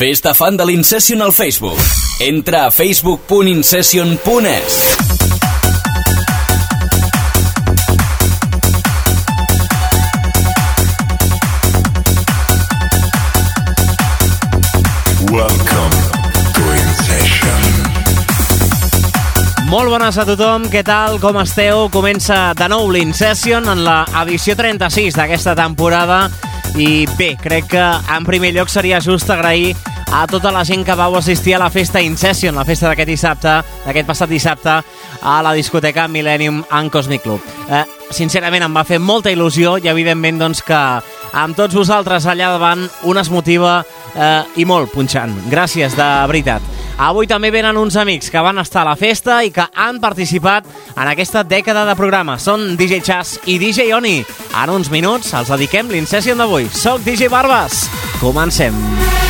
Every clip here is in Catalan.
Fes-te fan de l'Incession al Facebook. Entra a facebook.incession.es. Welcome to Incession. Molt bones a tothom, què tal, com esteu? Comença de nou l'Incession en la edició 36 d'aquesta temporada i bé, crec que en primer lloc seria just agrair a tota la gent que vau assistir a la festa Incession, la festa d'aquest dissabte, d'aquest passat dissabte, a la discoteca Millennium and Cosmic Club. Eh, sincerament em va fer molta il·lusió i evidentment doncs que amb tots vosaltres allà davant un es motiva eh, i molt punxant. Gràcies, de veritat. Avui també venen uns amics que van estar a la festa i que han participat en aquesta dècada de programa. Són DJ Chas i DJ Oni. En uns minuts els dediquem l'Incession d'avui. Soc DJ Barbas. Comencem. Welcome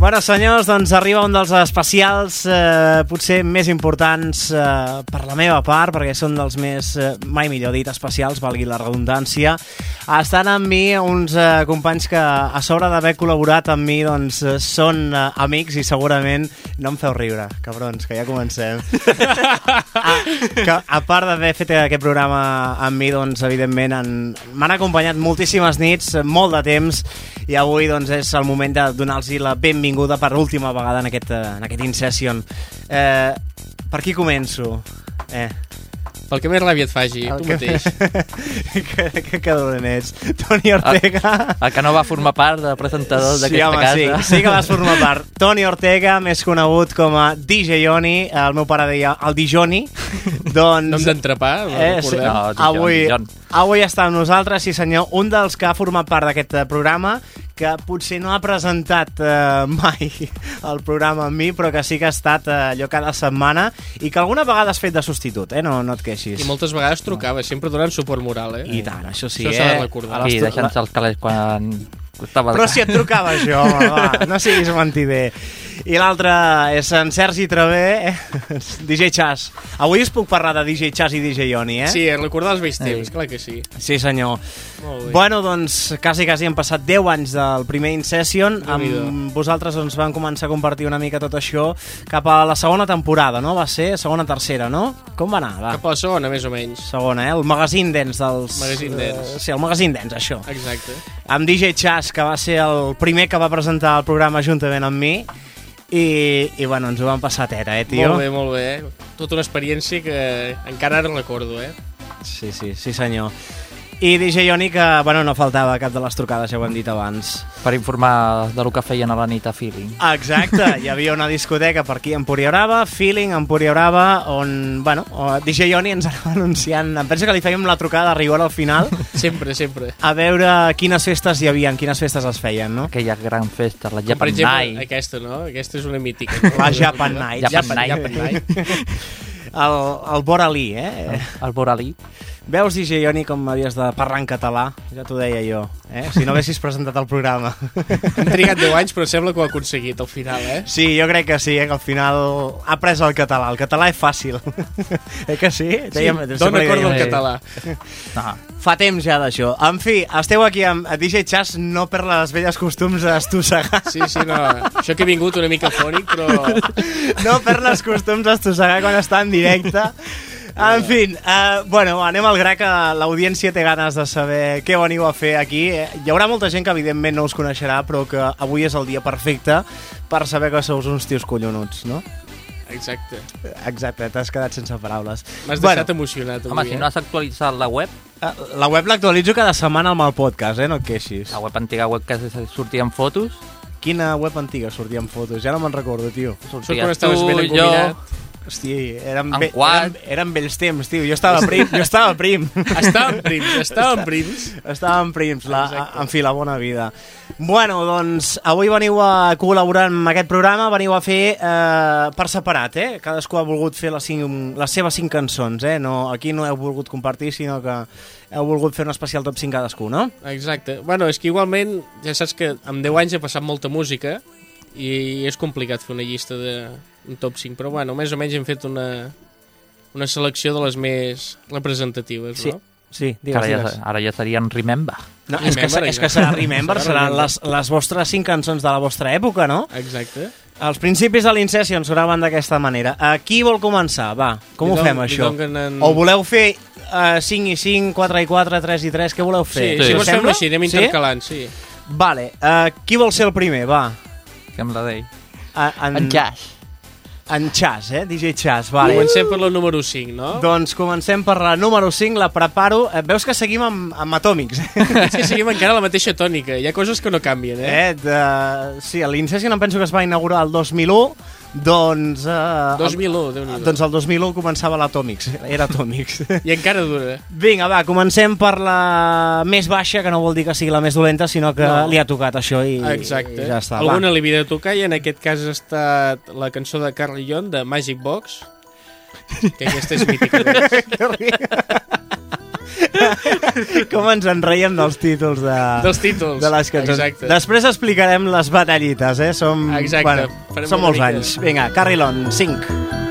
Bueno, senyors, doncs arriba un dels especials eh, potser més importants eh, per la meva part, perquè són dels més, eh, mai millor dit, especials, valgui la redundància. Estan amb mi uns eh, companys que, a sobre d'haver col·laborat amb mi, doncs, eh, són eh, amics i segurament no em feu riure, cabrons, que ja comencem. a, que, a part d'haver fet aquest programa amb mi, doncs, evidentment, han- m'han acompanyat moltíssimes nits, molt de temps, i avui doncs, és el moment de donar-los la benvinguda per última vegada en aquest, eh, en aquest In-Session. Eh, per qui començo? Eh, Pel que més ràbia et faci, el tu que- mateix. que, que, que dolent ets. Toni Ortega. El que no va formar part de presentador Sí, d'aquesta casa. sí, sí que vas formar part. Toni Ortega, més conegut com a DJ Oni, el meu pare deia el Dijoni, doncs... Nom d'entrepà, Eh, sí. No, Dijon, avui, Dijon. Avui està amb nosaltres, sí senyor, un dels que ha format part d'aquest eh, programa, que potser no ha presentat eh, mai el programa amb mi, però que sí que ha estat eh, allò cada setmana i que alguna vegada has fet de substitut, eh? no, no et queixis. I moltes vegades trucava, sempre donant suport moral, eh? I tant, això sí, Això s'ha de eh? recordar. I deixant-se els calés quan estava... Però si et trucava jo, home, va, no siguis mentider. I l'altre és en Sergi Travé, eh? DJ Chas. Avui us puc parlar de DJ Chas i DJ Oni, eh? Sí, recordar els vells temps, clar que sí. Sí, senyor. Molt bé. Bueno, doncs, quasi, quasi han passat 10 anys del primer In-Session. Amb vosaltres ens van començar a compartir una mica tot això cap a la segona temporada, no? Va ser segona, tercera, no? Com va anar? Va. Cap a la segona, més o menys. Segona, eh? El magazine dents dels... Magazine Dance. Eh, sí, el magazine dents, això. Exacte. Amb DJ Chas, que va ser el primer que va presentar el programa juntament amb mi. I, i bueno, ens ho vam passar teta, eh, tio? Molt bé, molt bé. Tota una experiència que encara ara recordo, eh? Sí, sí, sí senyor. I DJ Ioni, que bueno, no faltava cap de les trucades, ja ho hem dit abans. Per informar de lo que feien a la nit a Feeling. Exacte, hi havia una discoteca per aquí a Empúria Brava, Feeling, Empúria Brava, on, bueno, DJ Ioni ens anava anunciant, em penso que li fèiem la trucada de rigor al final, Sempre, sempre. a veure quines festes hi havia, quines festes es feien, no? Aquella gran festa, la Japan exemple, Night. aquesta, no? Aquesta és una mítica. No? La Japan Night. Japan Japan, Night. Japan Night. El, el Boralí, eh? El Boralí. Veus, DJ Ioni, com havies de parlar en català? Ja t'ho deia jo, eh? Si no haguessis presentat el programa. Han trigat 10 anys, però sembla que ho ha aconseguit al final, eh? Sí, jo crec que sí, eh, que al final ha pres el català. El català és fàcil. eh que sí? Sí, Dèiem- dona li corda dèiem- al català. No, Fa temps ja d'això. En fi, esteu aquí amb DJ Chas, no per les velles costums d'estossegar. Sí, sí, no. Això que he vingut una mica fònic, però... No per les costums d'estossegar quan està en directe. En fi, uh, bueno, anem al gra que l'audiència té ganes de saber què veniu a fer aquí. Eh, Hi haurà molta gent que evidentment no us coneixerà, però que avui és el dia perfecte per saber que sou uns tios collonuts, no? Exacte. Exacte, t'has quedat sense paraules. M'has deixat emocionat Home, avui, si eh? no has actualitzat la web, Eh, La web l'actualitzo cada setmana amb el podcast, eh? No et queixis. la web antiga web que sortia en fotos, Quina web antiga sortia en fotos? Ja no me'n recordo, tio. Sort sortia quan estaves ben tu, jo... encominat. Hosti, eren, En be, eren, eren vells temps, tio. Jo estava prim, jo estava prim. Estàvem prims, estàvem prims. Estàvem prims, la, Exacte. en fi, la bona vida. Bueno, doncs, avui veniu a col·laborar amb aquest programa, veniu a fer eh, per separat, eh? Cadascú ha volgut fer les, cinc, les seves cinc cançons, eh? No, aquí no heu volgut compartir, sinó que heu volgut fer un especial top 5 cadascú, no? Exacte. Bueno, és que igualment, ja saps que amb 10 anys he passat molta música i és complicat fer una llista de un top 5, però bueno, més o menys hem fet una, una selecció de les més representatives, Sí. no? Sí, que ara digues, ja, digues. ara ja serien Remember. No, és, que, és que serà. Remember, seran les, les vostres cinc cançons de la vostra època, no? Exacte. Els principis de l'Incession sonaven d'aquesta manera. A qui vol començar? Va, com Li ho fem, això? en- O voleu fer uh, 5 i 5, 4 i 4, 3 i 3? Què voleu Sí, fer? sí, si Us vols sembla? així, anem Sí? intercalant, sí. Vale, uh, qui vol ser el primer? Va. Fem la d'ell. A, en, En Jazz. En Chas, eh? DJ Chas, vale. Comencem per la número 5, no? Doncs comencem per la número 5, la preparo. Eh, veus que seguim amb, amb atòmics? És que seguim encara la mateixa tònica. Hi ha coses que no canvien, eh? eh de... Sí, l'Incession em penso que es va inaugurar el 2001, doncs... Eh, 2001, Déu-n'hi-do. Doncs el 2001 començava l'Atòmics, era Atòmics. I encara dura. Vinga, va, comencem per la més baixa, que no vol dir que sigui la més dolenta, sinó que No. li ha tocat això i, Exacte. i ja està. Alguna li havia de tocar i en aquest cas ha estat la cançó de Carillon, de Magic Box, que aquesta és mítica. Com ens en reiem dels títols de, Dels títols. de les cançons. Exacte. Després explicarem les batallites, eh? Som, Exacte. Bueno, Farem som molts mica. anys. Vinga, Carrilon, 5.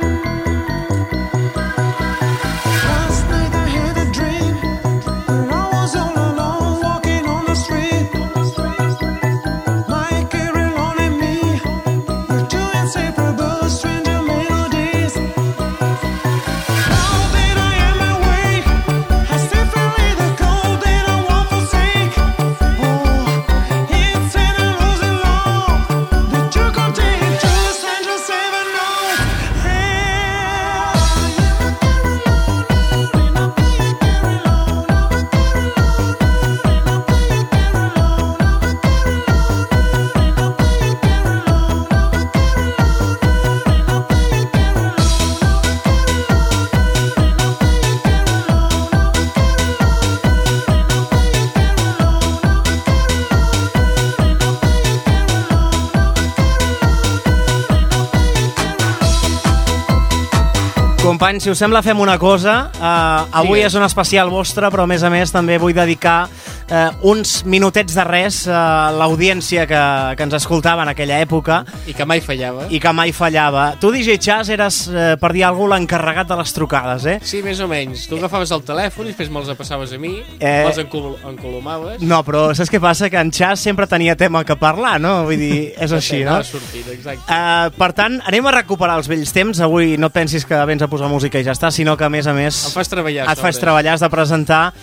Companys, si us sembla, fem una cosa. Uh, avui Digues. és un especial vostre, però a més a més també vull dedicar uh, uns minutets de res a l'audiència que, que ens escoltava en aquella època I que mai fallava. i que mai fallava. Tu, DJ Chas, eres, uh, per dir alguna cosa, l'encarregat de les trucades, eh? Sí, més o menys. Tu agafaves el telèfon i després me'ls passaves a mi, Eh. me'ls encol encolomaves. No, però saps què passa? Que en Chas sempre tenia tema que parlar, no? Vull dir, és així, no? Sortit, exacte. Uh, per tant, anem a recuperar els vells temps. Avui no pensis que vens a posar música i ja està, sinó que, a més a més, Em fas treballar. et fas treballar, has de presentar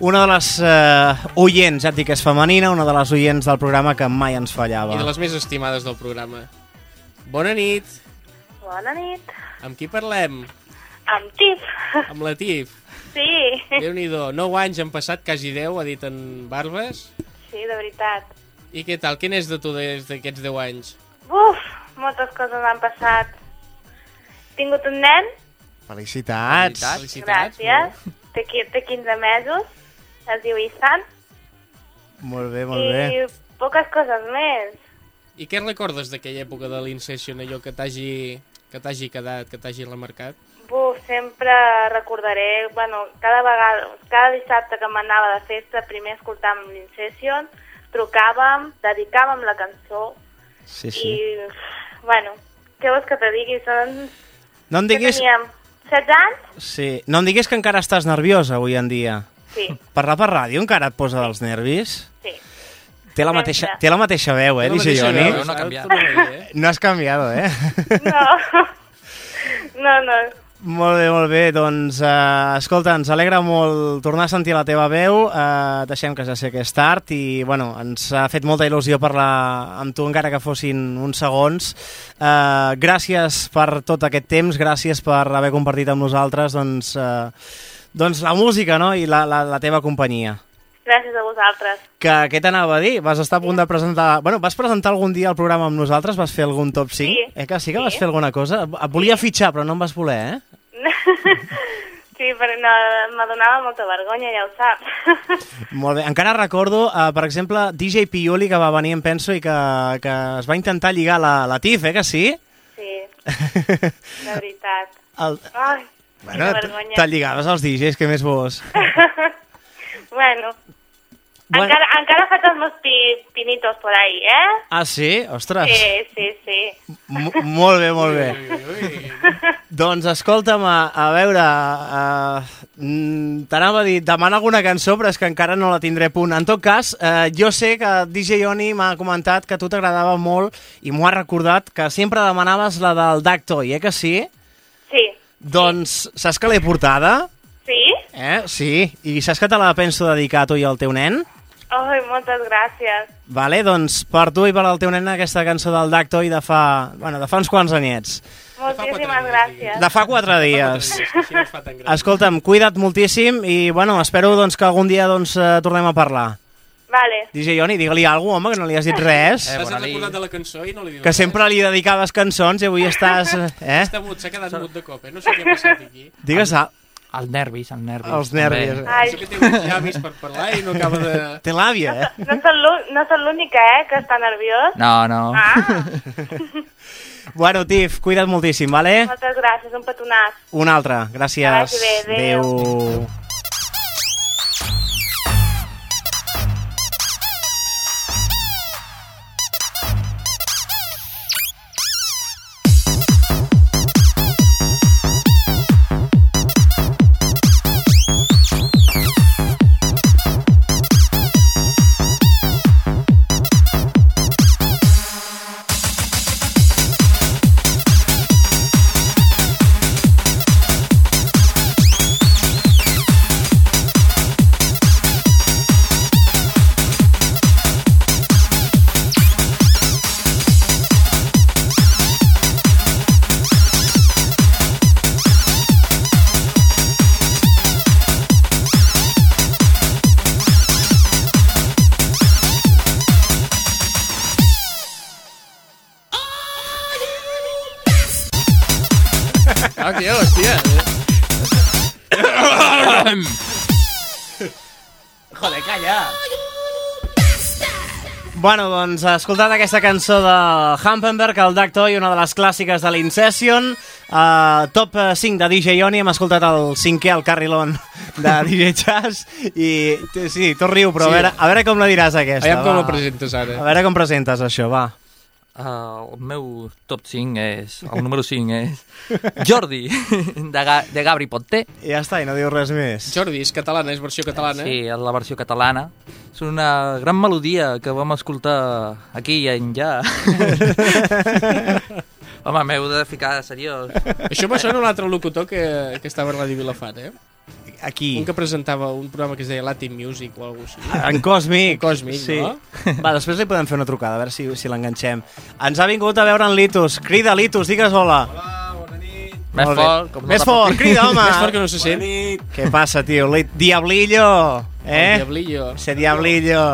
una de les uh, oients, ja et dic que és femenina, una de les oients del programa que mai ens fallava. I de les més estimades del programa. Bona nit. Bona nit. Amb qui parlem? Amb Tif. Amb la Tif. Sí, Déu-n'hi-do. 9 anys han passat, quasi 10, ha dit en Barbes. sí, de veritat. I què tal? Quin és de tu des d'aquests 10 anys? Uf, moltes coses han passat. Tingut un nen, Felicitats. Felicitats. gràcies. Té 15 mesos, es diu Isan. Molt bé, molt bé. I poques coses més. I què recordes d'aquella època de l'Incession, allò que t'hagi que t'hagi quedat, que t'hagi remarcat? Buf, sempre recordaré, bueno, cada vegada, cada dissabte que m'anava de festa, primer escoltàvem l'Incession, trucàvem, dedicàvem la cançó Sí, i, sí. bueno, què vols que te digui? Són... No em Que diguis... teníem 16 anys? Sí. No em diguis que encara estàs nerviosa avui en dia. Sí, Parlar per ràdio encara et posa dels nervis? sí. Té la mateixa, té la mateixa veu, eh, Té la DJ mateixa Joni? veu, No ha canviat. Eh? No has canviado, eh? No, no, no. molt bé, molt bé. Doncs, uh, escolta, ens alegra molt tornar a sentir la teva veu. Uh, deixem que ja sé que és tard i, bueno, ens ha fet molta il·lusió parlar amb tu, encara que fossin uns segons. Uh, gràcies per tot aquest temps, gràcies per haver compartit amb nosaltres doncs, uh, doncs la música no? i la, la, la teva companyia. Gràcies a vosaltres. Que, què t'anava a dir? Vas estar a punt de presentar... Bueno, vas presentar algun dia el programa amb nosaltres? Vas fer algun top 5? Sí. Eh que sí que Sí. vas fer alguna cosa? Et volia fitxar, però no em vas voler, eh? Sí, però no, m'adonava molta vergonya, ja ho saps. Molt bé. Encara recordo, uh, per exemple, DJ Pioli, que va venir, em penso, i que, que es va intentar lligar la, la TIF, eh, que sí? Sí, de veritat. El... Ai, Bueno, quina t- vergonya. te'n lligaves als DJs, què més vols? Bueno, Bueno. encara, encara faig els meus pi, pinitos por ahí, eh? Ah, sí? Ostres! Sí, sí, sí. M molt bé, molt bé. Doncs escolta'm, a, a veure, uh, t'anava a dir, demana alguna cançó, però és que encara no la tindré punt. En tot cas, uh, jo sé que DJ Oni m'ha comentat que a tu t'agradava molt i m'ho ha recordat que sempre demanaves la del Duck Toy, eh que sí? Sí. Doncs saps que l'he portada? Sí? Eh? Sí. I saps que te la penso dedicar a tu i al teu nen? Ai, moltes gràcies. Vale, doncs per tu i per al teu nen aquesta cançó del Duck Toy de fa, bueno, de fa uns quants anyets. Moltíssimes gràcies. De fa quatre dies. Així no es fa tan gran. Escolta'm, cuida't moltíssim i bueno, espero doncs, que algun dia doncs, eh, tornem a parlar. Vale. DJ Ioni, digue-li alguna home, que no li has dit res. Eh, T'has bona nit. recordat de la cançó i no li dius Que res. sempre li dedicaves cançons i avui estàs... Eh? Està mut, s'ha quedat mut de cop, eh? No sé què ha passat aquí. Digues ah, Els nervis, els nervis. els nervis. Ai, Això que té uns llavis per parlar i no acaba de... Té l'àvia, eh? no soc l'ú- no l'única, eh, que està nerviós. No, no. Ah, Bueno, Tif, cuida't moltíssim, vale? moltes gràcies, un petonàs. Un altre, gràcies. Que vagi bé, adéu. Adéu. Bueno, doncs, escoltat aquesta cançó de Hampenberg, el Duck Toy, una de les clàssiques de l'Incession, uh, top eh, 5 de DJ Ioni, hem escoltat el cinquè, el Carrilon de DJ Chas, i sí, tot riu, però Sí. a, veure, a veure com la diràs aquesta. Aviam com la presentes ara. A veure com presentes això, va. Uh, el meu top 5 és... El número 5 és... Jordi, de, Ga de Gabri Ponte. I ja està, i no dius res més. Jordi, és catalana, és versió catalana. Sí, és la versió catalana. És una gran melodia que vam escoltar aquí i enllà. Home, m'heu de ficar seriós. Això me sona un altre locutor que, que estava a Ràdio Vilafant, eh? Aquí, Un que presentava un programa que es deia Latin Music o alguna cosa així. en Còsmic. En Còsmic, sí. no? Va, després li podem fer una trucada, a veure si, si l'enganxem. Ens ha vingut a veure en Litus. Crida, Litus, digues hola. Més Molt bé. fort. Com Més la- fort, crida, home. Més fort que no se sent. Què passa, tio? Li... Diablillo, El eh? Diablillo. Ese diablillo.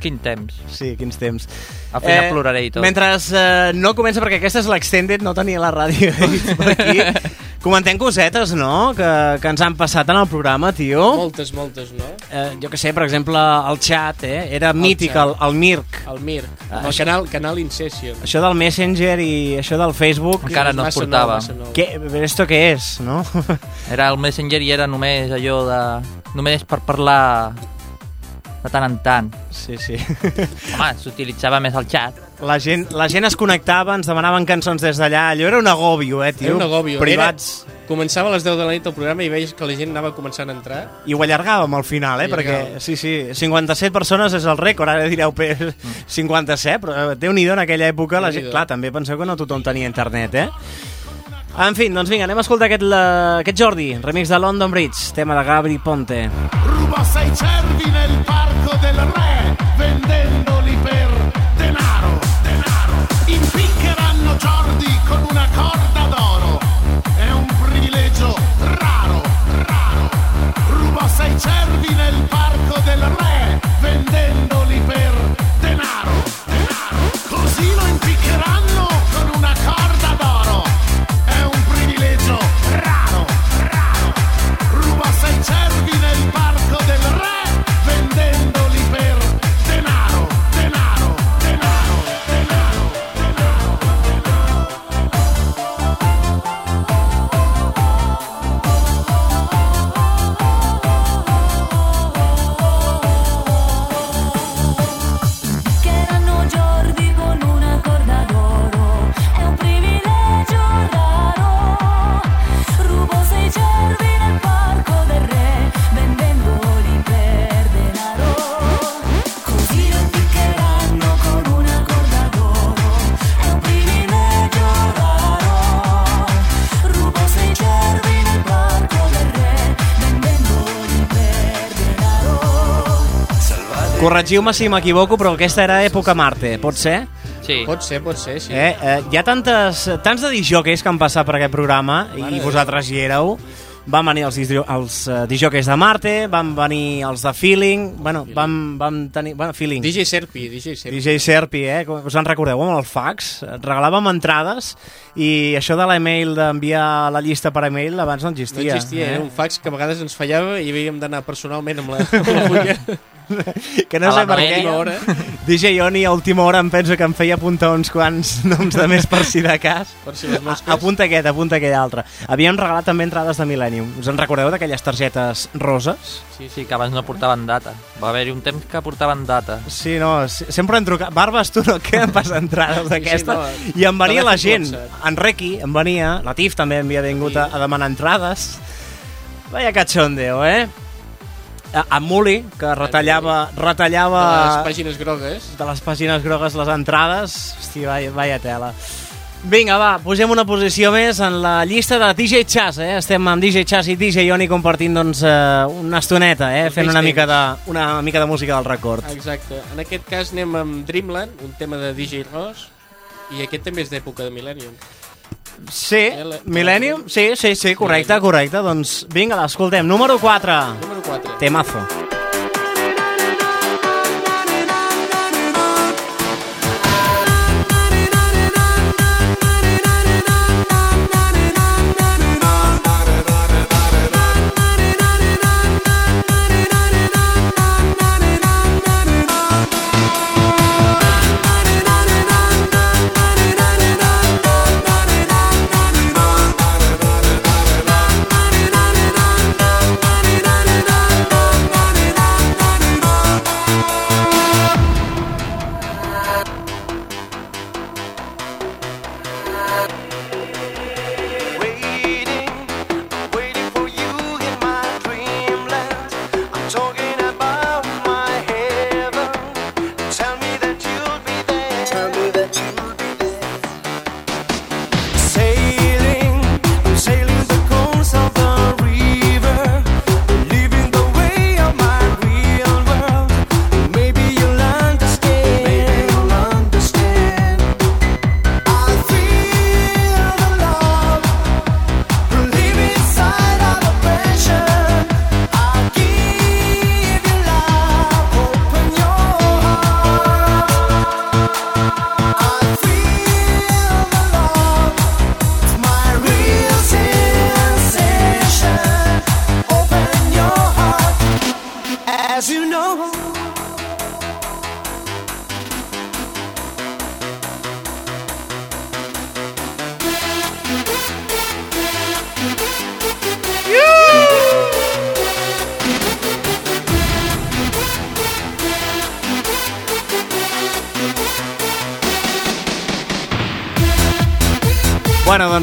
Quin temps. Sí, quins temps. Al final ploraré i tot. Mentre eh, no comença, perquè aquesta és l'extended, no tenia la ràdio per aquí. Comentem cosetes, no?, que, que ens han passat en el programa, tio. Moltes, moltes, no? Eh, jo que sé, per exemple, el chat, eh? Era mític, xat. el, el Mirk. El Mir, Ah, el això- canal, canal Incession. Això del Messenger i això del Facebook... Encara no es portava. Nou. Què, esto què és, no? Era el Messenger i era només allò de... Només per parlar de tant en tant. Sí, sí. Home, s'utilitzava més el xat. La gent, la gent es connectava, ens demanaven cançons des d'allà. Allò era un agòbio, eh, tio? Era un agòbio. Privats. Era, començava a les 10 de la nit el programa i veies que la gent anava començant a entrar. I ho allargàvem al final, eh? I Perquè, allargàvem. sí, sí, 57 persones és el rècord, ara direu pe- 57, però eh, déu-n'hi-do en aquella època, la gent, clar, també penseu que no tothom tenia internet, eh? En fi, doncs vinga, anem a escoltar aquest, la, aquest Jordi, remix de London Bridge, tema de Gabri Ponte. Ruba sei cervi nel parco del re, vendendoli per denaro, denaro. Impiccheranno Jordi con una corda d'oro. È un privilegio raro, raro. Ruba sei cervi nel parco del re, Corregiu-me si m'equivoco, però aquesta era època Marte, pot ser? Sí. Pot ser, pot ser, sí. Eh, eh, hi ha tantes, tants de disjòqueis que han passat per aquest programa Mare i de vosaltres hi éreu. Van venir els, els uh, disjòqueis de Marte, van venir els de Feeling, bueno, vam, vam tenir... Bueno, Feeling. DJ Serpi, DJ Serpi. DJ Serpi, eh? Com- Us en recordeu amb el fax? Regalàvem entrades i això de l'email d'enviar la llista per email abans no No existia. existia, eh? era un fax que a vegades ens fallava i havíem d'anar personalment amb la, amb la fulla. Que no A sé per què. hora. DJ Oni a última hora em penso que em feia apuntar uns quants noms de més per si de cas. Per si les mosques. Apunta aquest, apunta aquell altre. Havíem regalat també entrades de Millennium. Us en recordeu d'aquelles targetes roses? Sí, sí, que abans no portaven data. Va haver-hi un temps que portaven data. Sí, no, sempre en truca... Barbes, tu no, què em passa entrades d'aquesta? no, I em venia la gent. En Requi em venia, la Tif també havia vingut a, a demanar entrades. Vaya cachondeo, eh? A, Muli, que retallava, retallava De les pàgines grogues. de les pàgines grogues les entrades. Hosti, vaya, vaya tela. Vinga, va, pugem una posició més en la llista de DJ Chas, eh? Estem amb DJ Chas i DJ Oni compartint, doncs, eh, una estoneta, eh? Fent una mica, de, una mica de música del record. Exacte. En aquest cas anem amb Dreamland, un tema de DJ Ross, i aquest també és d'època de Millennium. Sí, Millennium? Sí, sí, sí, correcte, correcte. Doncs vinga, l'escoltem. Número 4. Número 4. Temazo. Waiting,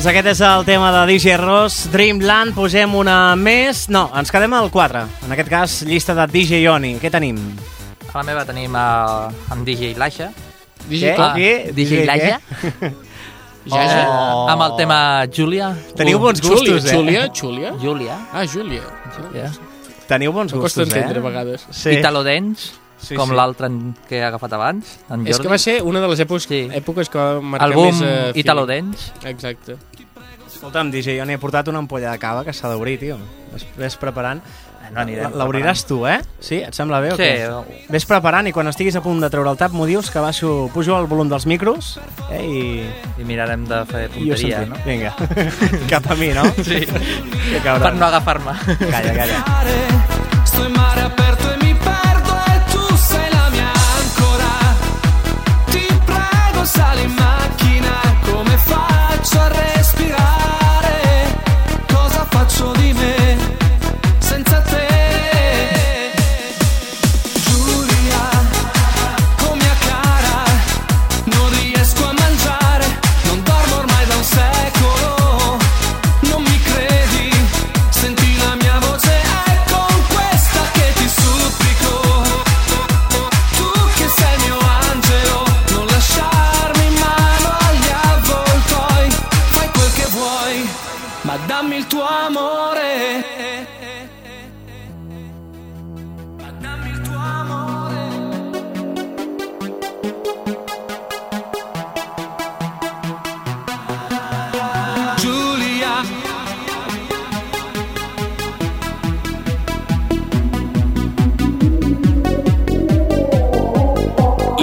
doncs aquest és el tema de DJ Ross. Dreamland, posem una més... No, ens quedem al 4. En aquest cas, llista de DJ Oni. Què tenim? A la meva tenim uh, amb DJ Laia. DJ Què? Què? DJ què? Laia. Jaja. Oh. Amb el tema Júlia. Teniu bons Júlia, gustos, eh? Júlia, Júlia. Júlia. Ah, Júlia. Júlia. Teniu bons Em costa gustos, entendre eh? a vegades. Sí. Italo Dance, Sí, com sí. l'altre que he agafat abans, en Jordi. És que va ser una de les èpoques, Sí. èpoques que va marcar el boom més... eh, Italo. Dance. Exacte. Escolta'm, DJ Oni, he portat una ampolla de cava que s'ha d'obrir, tio. Ves, preparant. No anirem La- L'obriràs tu, eh? Sí? Et sembla bé o Sí, què? Ves preparant i quan estiguis a punt de treure el tap m'ho dius que baixo, pujo el volum dels micros eh, i, I mirarem de fer punteria, no? Vinga, cap a mi, no? Sí. Que per no agafar-me. Calla, calla. Sto in mare aperto e mi perdo e tu sei la mia ancora. Ti prego sali in macchina, come faccio a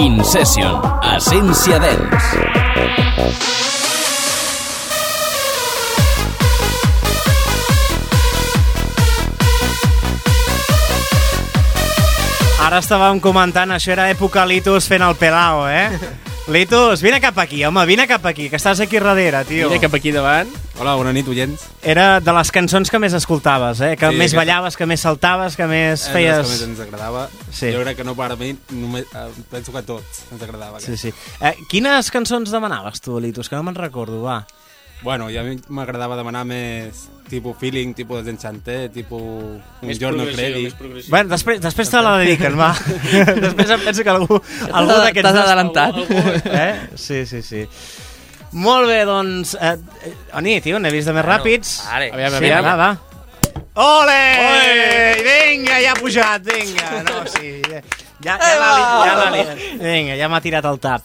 In Session, Essència Dance. Ara estàvem comentant, això era època Litus fent el pelao, eh? Litus, vine cap aquí, home, vine cap aquí, que estàs aquí darrere, tio. Mira cap aquí davant. Hola, bona nit, oients. Era de les cançons que més escoltaves, eh? Que Sí, més que- ballaves, que més saltaves, que més Eh, feies... Que més ens agradava. Sí. Jo crec que no per a mi, només, eh, penso que a tots ens agradava. Sí, aquest. sí. Eh, quines cançons demanaves tu, Litus? Que no me'n recordo, va. Bueno, i a mi m'agradava demanar més tipus feeling, tipus desenchanté, tipus un Més giorno credi. Bueno, després, després te la dediquen, va. després em penso que algú, algú T'has d'aquests... dos- adelantat. Eh? Sí, sí, sí. Molt bé, doncs... Eh, eh, Oni, tio, n'he vist de més ràpids. Vale. Aviam, Sí, aviam. va, va. Ole! Vinga, ja ha pujat, vinga. No, sí, ja, ja, ja li- ja l'ha li- Vinga, ja m'ha tirat el tap.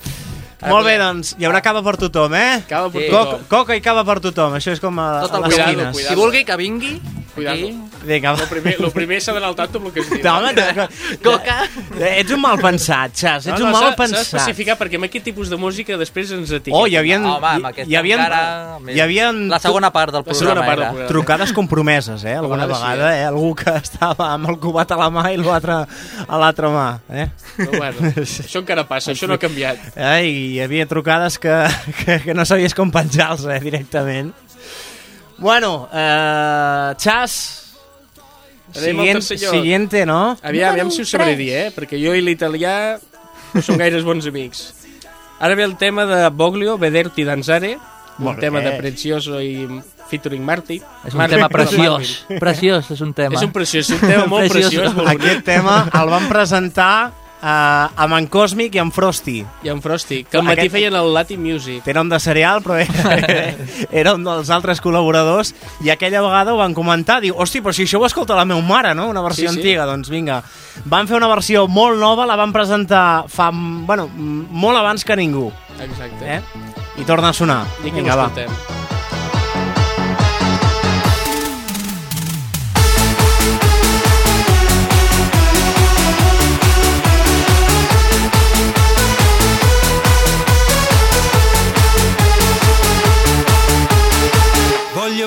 Molt bé, doncs, hi haurà cava per tothom, eh? Cava per Sí. Coca, tothom. coca i cava per tothom, això és com a, Tot a les cuidado, esquines. cuidado. Qui vulgui que vingui, Cuidado. aquí, Vinga, va. Lo primer, lo primer s'ha d'anar al tanto amb el que es diu. No, home, no, Coca. Eh, Ets un mal pensat, Xas, ets un mal s'ha- S'ha pensat. d'especificar perquè amb aquest tipus de música després ens etiqueten. Oh, hi havia... No, home, amb aquesta hi havia, encara... hi havia La segona part del La segona programa part del era. programa. trucades compromeses, eh? Alguna vegades sí, vegada, eh? Algú que estava amb el cubat a la mà i l'altre a l'altra mà, eh? Però bueno, això encara passa, això no ha canviat. eh? Hi havia trucades que, que, que no sabies com penjar-los, eh? Directament. Bueno, eh, al Siguient, siguiente, no? Aviam, aviam si ho sabré dir, eh? Perquè jo i l'italià no som gaires bons amics. Ara ve el tema de Boglio, Vederti Danzare, un tema de Prezioso i featuring Marti. És un tema preciós. Preciós, és un tema. És un preciós, és un tema molt Preciós. preciós, molt bonic. Aquest tema el van presentar eh, amb en Cosmic i en Frosty. I en Frosty, que al matí Aquest- feien el Latin Music. Té nom de cereal, però era, era un dels altres col·laboradors i aquella vegada ho van comentar, diu, hosti, però si això ho escolta la meva mare, no? Una versió Sí, sí. antiga, doncs vinga. Van fer una versió molt nova, la van presentar fa, bueno, molt abans que ningú, Exacte. eh? I torna a sonar. I aquí Vinga, va. l'escoltem. Voglio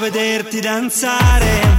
vederti danzare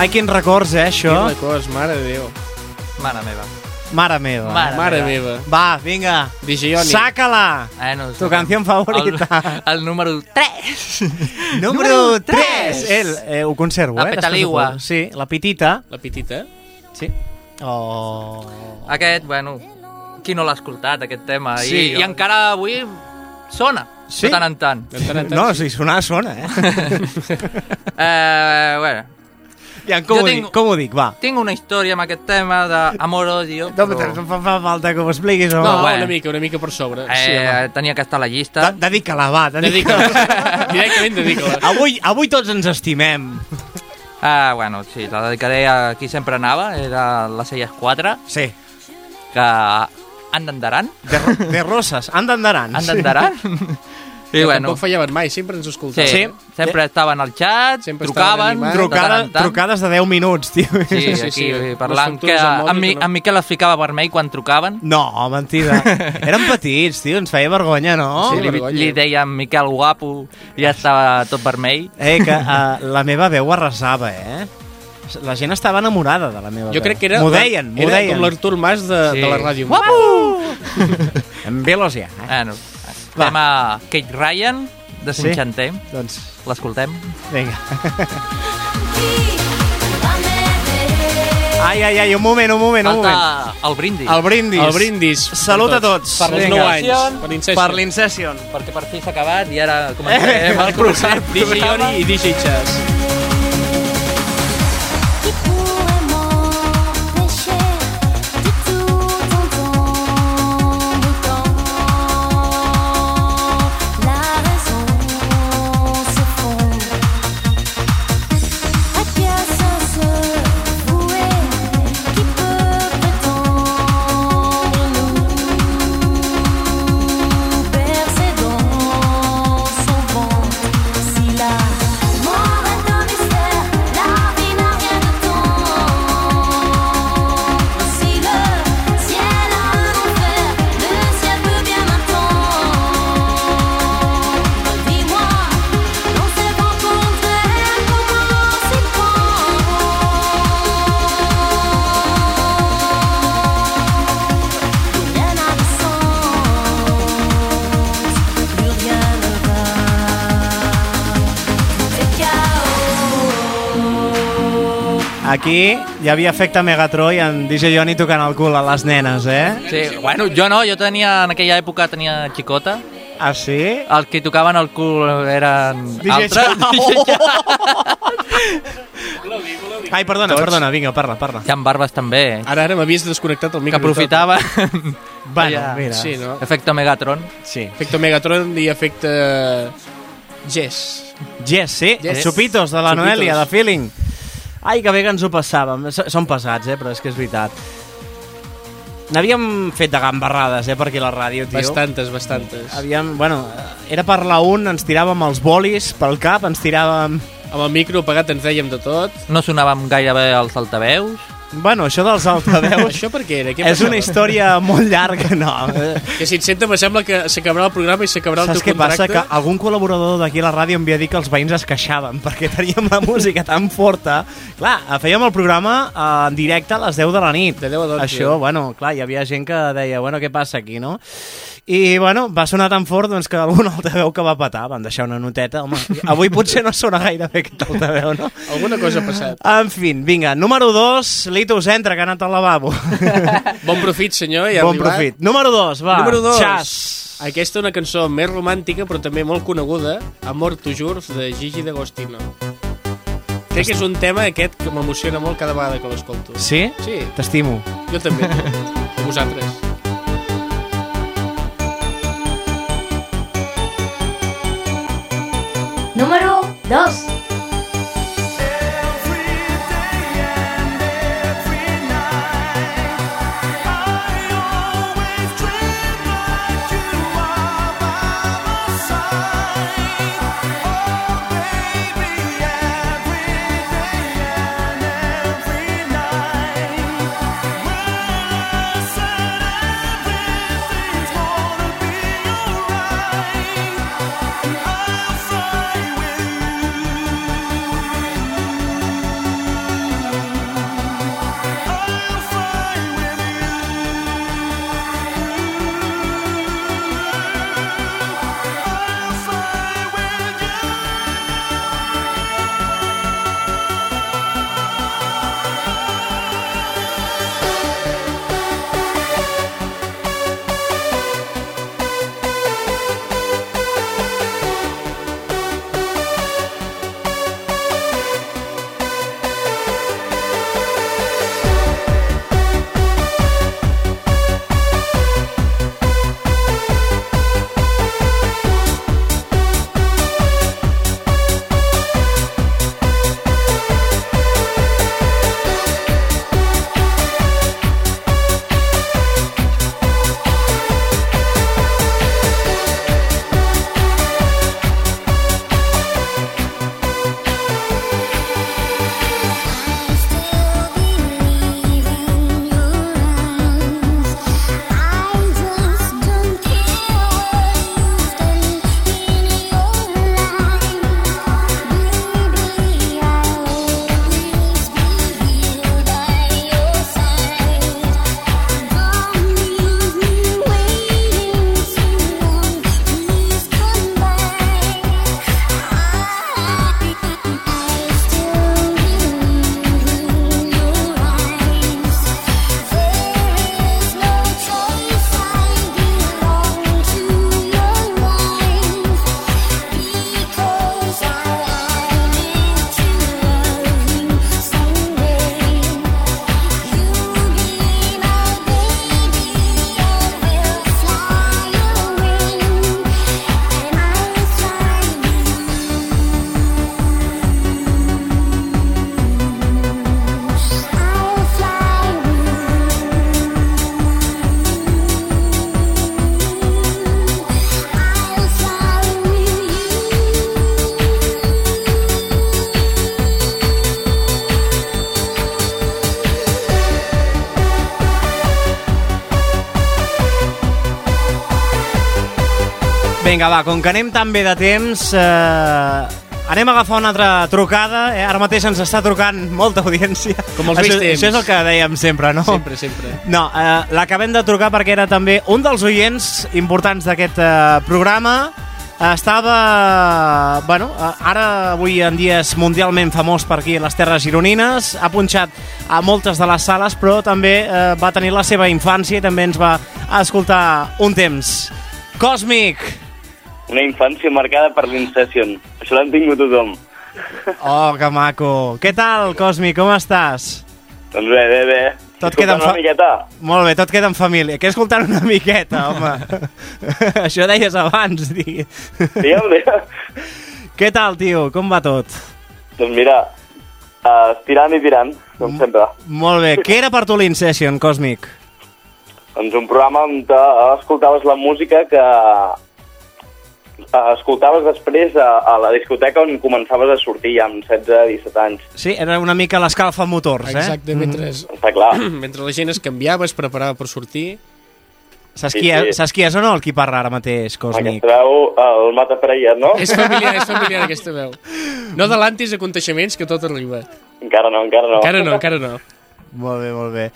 ai, quins records, eh, això. Quin records, mare de Déu. Mare meva. Mare meva. Mare, Mare meva. Va, vinga. Digioni. Sácala. Eh, no, Tu canción favorita. El, el número 3. Número 3. El, eh, ho conservo, La eh? després petaligua. Sí, la pitita. La pitita. Sí. Oh. Aquest, bueno, qui no l'ha escoltat, aquest tema? Sí, I, jo- I encara avui sona, Sí? de tant en tant. De tant en tant, No, sí. si sonar, sona, eh? Eh, bueno, Ja, com, Jo ho tinc- dic, com ho dic, va. tinc una història amb aquest tema d'amor-odio, No, però... no fa, fa falta que ho expliquis, home. No, bueno. una mica, una mica per sobre. Eh, home. tenia que estar a la llista. De- Dedica-la, va, dedica-la. Directament dedica-la. Avui, avui tots ens estimem. Ah, bueno, sí, la dedicaré a qui sempre anava, era la Celles 4, Sí. que han d'endaran, De, ro de roses, han d'andaran. han d'endaran. I bueno, Tampoc fallaven mai, sempre ens sí, escoltaven. sí, sempre estaven al xat, Sempre trucaven, animant. de Trucada, tant tant. trucades de 10 minuts, tio. Sí, Sí, sí, aquí sí. parlant Les que en, Mi, que no. en Miquel es ficava vermell quan trucaven. No, mentida. Érem petits, tio, ens feia vergonya, no? Sí, Sí, li, vergonya. li deien Miquel guapo i ja estava tot vermell. Eh, que uh, la meva veu arrasava, eh? La gent estava enamorada de la meva Jo crec que era, M'ho deien, m'ho era deien. com l'Artur Mas de, Sí. de la ràdio. En velos ja. Eh? Bueno, Va. tema Kate Ryan, de Sí? S'Enxantem. Doncs, L'escoltem. vinga. Ai, ai, ai, un moment, un moment, un moment. Falta el brindis. El brindis. El brindis. Salut a tots. Per els Vinga. 9 anys. Per l'Incession. Per l'Incession. Perquè per fi s'ha acabat i ara Eh, comencem el procés. DJ Oni i DJ Chas. Aquí hi havia efecte Megatron i en DJ Johnny tocant el cul a les nenes, eh? Sí, bueno, jo no, jo tenia, en aquella època tenia xicota. Ah, sí? Els que tocaven el cul eren DJ altres. DJ. Ai, perdona, Tots. perdona, vinga, parla, parla. Jan Barbes també, Ara, ara m'havies desconnectat el que micro. aprofitava Bueno, Ja. mira. Sí, no? efecte Megatron. Sí. Efecte Megatron i efecte... Jess. Yes, sí, Yes. els xupitos de la Xupitos. Noelia, de Feeling. Ai, que bé que ens ho passàvem. S- Són pesats, eh, però és que és veritat. N'havíem fet de gambarrades, eh, per aquí a la ràdio, tio. Bastantes, bastantes. Havíem, bueno, era per la un, ens tiràvem els bolis pel cap, ens tiràvem... Amb el micro apagat ens dèiem de tot. No sonàvem gaire bé els altaveus. Bueno, això dels altaveus Això per què era? Què és una història molt llarga, no. Que si et senta me sembla que s'acabarà el programa i s'acabarà el Saps teu què passa? contracte. Que algun col·laborador d'aquí a la ràdio em havia dit que els veïns es queixaven perquè teníem la música tan forta. Clar, fèiem el programa eh, en directe a les 10 de la nit. De 10 a 12. Això, bueno, clar, hi havia gent que deia, bueno, què passa aquí, no? I, bueno, va sonar tan fort doncs, que algun altaveu que va patar, van deixar una noteta. Home, avui potser no sona gaire bé aquest altaveu, no? Alguna cosa ha passat. En fi, vinga, número 2, Litus entra, que ha anat al lavabo. Bon profit, senyor. ha bon arribat. profit. Número 2, va. Número 2. Xas. Aquesta una cançó més romàntica, però també molt coneguda, Amor tu jurs, de Gigi D'Agostino. Crec que és un tema aquest que m'emociona molt cada vegada que l'escolto. Sí? Sí, T'estimo. jo també. A vosaltres. Número Vinga, va, com que anem tan bé de temps, eh, anem a agafar una altra trucada. Eh? Ara mateix ens està trucant molta audiència. Com els això, temps. Això és el que dèiem sempre, no? Sempre, sempre. No, eh, l'acabem de trucar perquè era també un dels oients importants d'aquest eh, programa. Estava, bueno, eh, ara avui en dia és mundialment famós per aquí a les Terres Gironines, ha punxat a moltes de les sales, però també eh, va tenir la seva infància i també ens va escoltar un temps. Còsmic! Una infància marcada per l'Incession. Això l'han tingut tothom. Oh, que maco! Què tal, Còsmic, com estàs? Doncs bé, bé, bé. Tot queda en fa... una miqueta. Molt bé, tot queda en família. Què escoltant una miqueta, home? Això deies abans, digui. Digue'm, digue'm. Què tal, tio? Com va tot? Doncs mira, uh, tirant i tirant, com sempre. Molt bé. Què era per tu l'Incession, Còsmic? Doncs un programa on te escoltaves la música que eh, escoltaves després a, a la discoteca on començaves a sortir ja amb 16-17 anys. Sí, era una mica l'escalfa motors, eh? Exacte, mentre, Està clar. mentre la gent es canviava, es preparava per sortir... Saps, Sí, qui és, sí. saps qui és o no el qui parla ara mateix, Còsmic? Aquesta veu, el Mata Pereira, no? És familiar, és familiar aquesta veu. No adelantis aconteixements, que tot arriba. Encara no, encara no. Encara no, encara no. Molt bé, molt bé.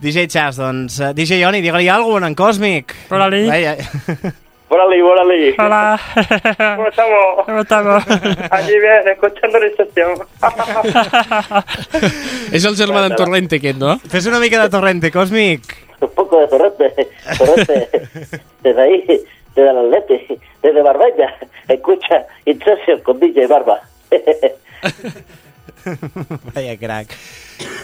DJ Chas, doncs, uh, DJ Oni, digue-li alguna cosa en Còsmic. Hola-li. Veia. Órale, órale. Hola. ¿Cómo estamos? ¿Cómo estamos? Allí bien, escuchando la estación. És el germà d'en Torrente, aquest, no? Fes una mica de torrente, Còsmic. un poco de torrente, torrente, desde ahí, desde el Atleti, desde Marbella, escucha Incession con DJ Barba. Vaya crac.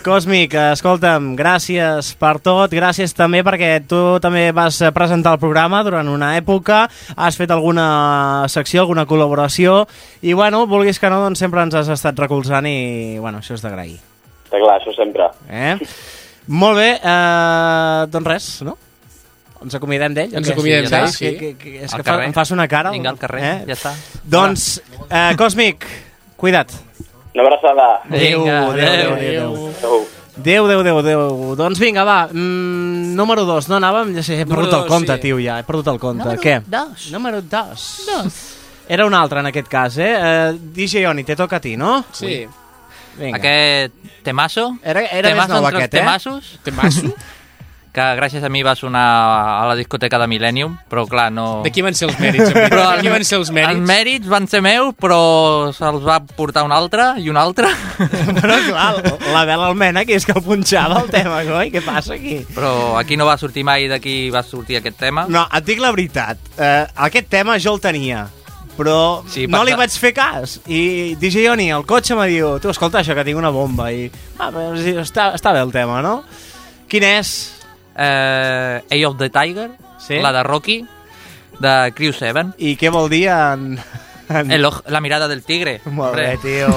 Còsmic, escolta'm, gràcies per tot, gràcies també perquè tu també vas presentar el programa durant una època, has fet alguna secció, alguna col·laboració, i bueno, vulguis que no, doncs sempre ens has estat recolzant i, bueno, això és d'agrair. Està clar, això sempre. Eh? Molt bé, eh, doncs res, no? Ens acomiadem d'ell? Ens ja d'ell, sí. Que, que, que, és Al que fa, em fas una cara... Vinga, al carrer, eh? ja està. Doncs, eh, Còsmic, cuida't. Una abraçada. Adéu, adéu, adéu. Déu, Déu, Déu, Déu. Doncs vinga, va. Mm, número 2, no anàvem? Ja sé, he Número perdut el dos, compte, sí. tio, ja. He perdut el compte. Número Què? dos. Número 2. Era un altre, en aquest cas, eh? Uh, DJ Oni, te toca a ti, no? Sí. Vinga. Aquest temasso, Era, era més temasso nou entre els aquest, eh? temassos, Temasso? que gràcies a mi va sonar a la discoteca de Millennium, però clar, no... De qui van ser els mèrits? Però De qui van ser els Els mèrits? mèrits van ser meus, però se'ls va portar un altre i un altre. Però clar, la Bel Almena, que és que el punxava el tema, coi? Què passa aquí? Però aquí no va sortir mai d'aquí va sortir aquest tema. No, et dic la veritat. Eh, aquest tema jo el tenia, però Sí, no li vaig fer cas. I DJ Oni, el cotxe, me diu, tu, escolta això, que tinc una bomba. I, ah, està, està bé el tema, no? Quin és? Eh, Eye of the Tiger, Sí? la de Rocky, de Crew 7. I què vol dir en... en... El la mirada del tigre. Molt bé, tio.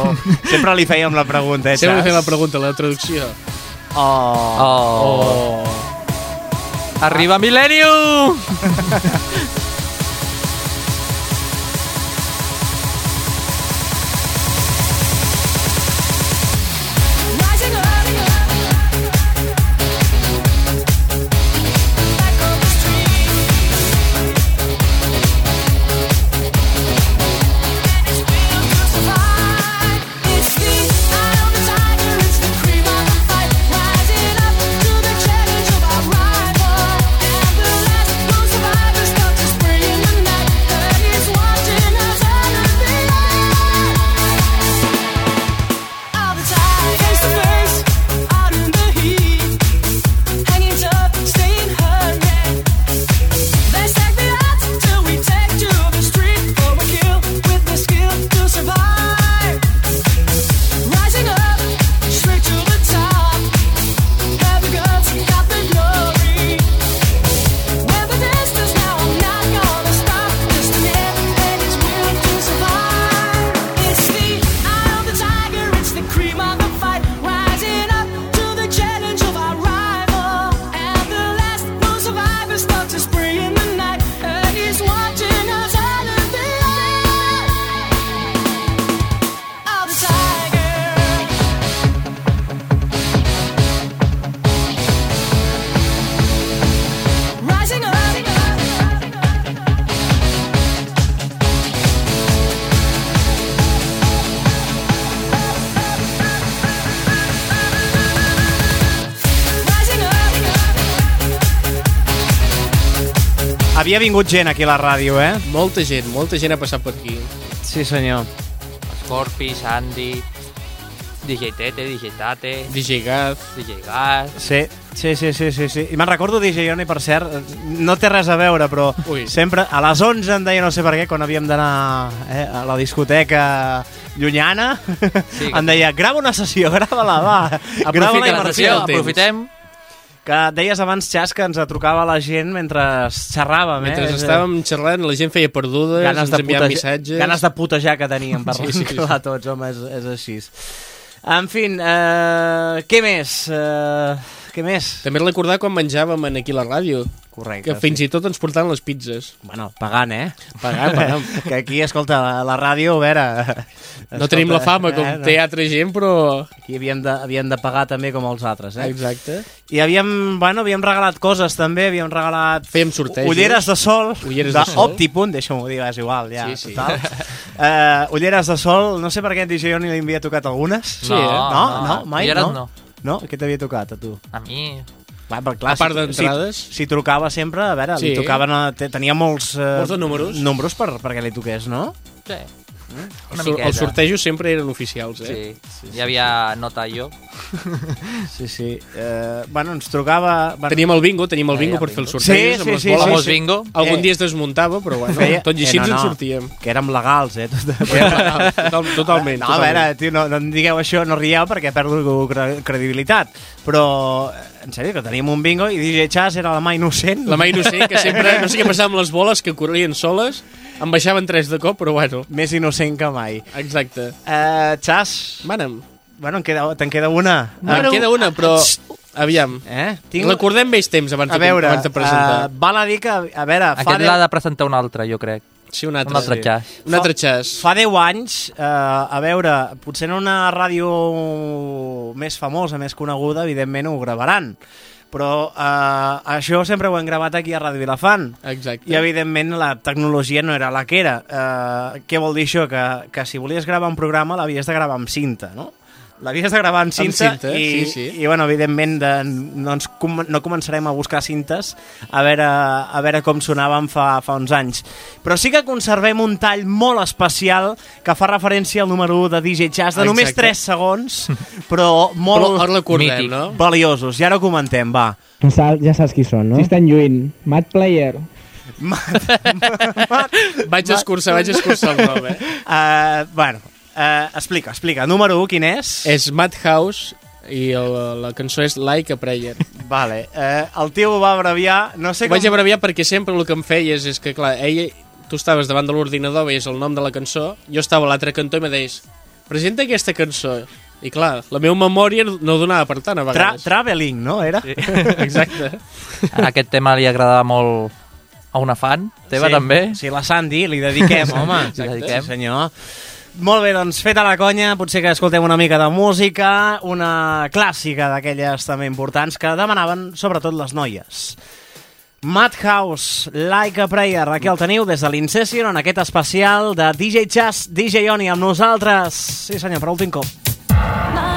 Sempre li fèiem la pregunta, eh, Sempre Xas? fem la pregunta, la traducció. Oh. Oh. Arriba Millennium! Havia vingut gent aquí a la ràdio, eh? Molta gent, molta gent ha passat per aquí. Sí, senyor. Scorpi, Sandy, DJ Tete, DJ Tate, DJ Gaz. DJ Gas... Sí, sí, sí, sí, sí, sí. I me'n recordo DJ Oni, per cert, no té res a veure, però Ui. sempre a les 11 em deia no sé per què, quan havíem d'anar eh, a la discoteca llunyana, Sí, em deia, grava una sessió, grava-la, va. Grava la Aprofita la sessió, aprofitem. Que deies abans, Xas, que ens trucava la gent mentre xerràvem, eh? Mentre estàvem xerrant, la gent feia perdudes, ganes ens enviaven putejar, missatges... ganes de putejar que teníem per Sí, sí, sí, clar, tots, home, és, és així. En fi, eh, què més? Eh, què més? També recordar quan menjàvem en aquí a la ràdio, Correcte. que fins i tot ens portaven les pizzas. Bueno, pagant, eh? Pagant, pagant. que aquí, escolta, la, la ràdio, a veure... No tenim la fama com eh, té altra gent, però... Aquí havíem de, havíem de pagar també com els altres, eh? Exacte. I havíem, bueno, havíem regalat coses també, havíem regalat Fèiem sortejos. ulleres de sol, Ulleres de de sol. Optipunt, deixa-m'ho dir, és igual, ja, Sí, sí. total. Uh, ulleres de sol, no sé per què en DJ Oni li havia tocat algunes. Sí, eh? No, no, no, mai, ulleres no. no. No? Què t'havia tocat, a tu? A mi... Va, però clar, A part si- d'entrades. Si, si, trucava sempre, a veure, Sí. li tocaven... Tenia molts... eh, Molts de números. Números per, perquè li toqués, no? Sí. Una Els, miqueta. els sortejos sempre eren oficials, eh? Sí, hi havia nota jo. Sí, sí. Eh, bueno, ens trucava... Bueno, Teníem el bingo, teníem el bingo per fer els bingo. sortejos Sí, amb les sí, sí, sí. bingo. Algun Eh. dia es desmuntava, però bueno, feia- tot i així eh, no, ens no, sortíem. Que érem legals, eh? Tot, Total, totalment. No, a veure, tio, no, no em digueu això, no rieu perquè perdo cre credibilitat. Però, en sèrio, que teníem un bingo i DJ Chas era la mà innocent. La mà innocent, que sempre, no sé què passava amb les boles, que corrien soles, em baixaven tres de cop, però bueno, Més innocent que mai. exacte. Uh, Chas, Manem, bueno, en queda, te'n queda una. em queda una, però aviam. Eh? Recordem vells temps abans, A de, veure, abans de presentar. uh, val a dir que, a veure, fa Aquest 10, l'ha de presentar un altre, jo crec. Sí, un altre. Un altre sí. xas. Un altre xas. fa 10 anys, uh, a veure, potser en una ràdio més famosa, més coneguda, evidentment ho gravaran. Però uh, això sempre ho hem gravat aquí a Ràdio Vilafant. Exacte. I, evidentment, la tecnologia no era la que era. Uh, què vol dir això? Que, que si volies gravar un programa l'havies de gravar amb cinta, no? L'havies de gravar amb cinta, cinta, i, sí, sí. i bueno, evidentment de, no, ens, com, no començarem a buscar cintes a veure, a veure com sonaven fa, fa uns anys. Però sí que conservem un tall molt especial que fa referència al número 1 de DJ Chas, de només Exacte. 3 segons, però molt Però ara recordem, Mític. no? valiosos. I ara ho comentem, va. Ja saps, ja saps qui són, no? Si estan lluint. Mad Player. Vaig escurçar, vaig escurçar el nom, eh? Uh, bueno, uh, explica, explica. Número 1, quin és? És Madhouse i el, la cançó és Like a Prayer. Vale, eh, el tio ho va abreviar, no sé Ho vaig com... abreviar perquè sempre el que em feies és que, clar, ell, tu estaves davant de l'ordinador, veies el nom de la cançó, jo estava a l'altre cantó i me deies, presenta aquesta cançó. I clar, la meva memòria no donava per tant a Tra vegades. traveling, no? Era? Sí. Exacte. Aquest tema li agradava molt a una fan teva, sí, també. Sí, la Sandy, li dediquem, home. Li dediquem. Sí, senyor. Molt bé, doncs feta la conya, potser que escoltem una mica de música, una clàssica d'aquelles també importants que demanaven sobretot les noies. Madhouse, Like a Prayer, aquí el teniu des de l'Incession en aquest especial de DJ Chas, DJ Oni amb nosaltres. Sí senyor, per últim cop. Life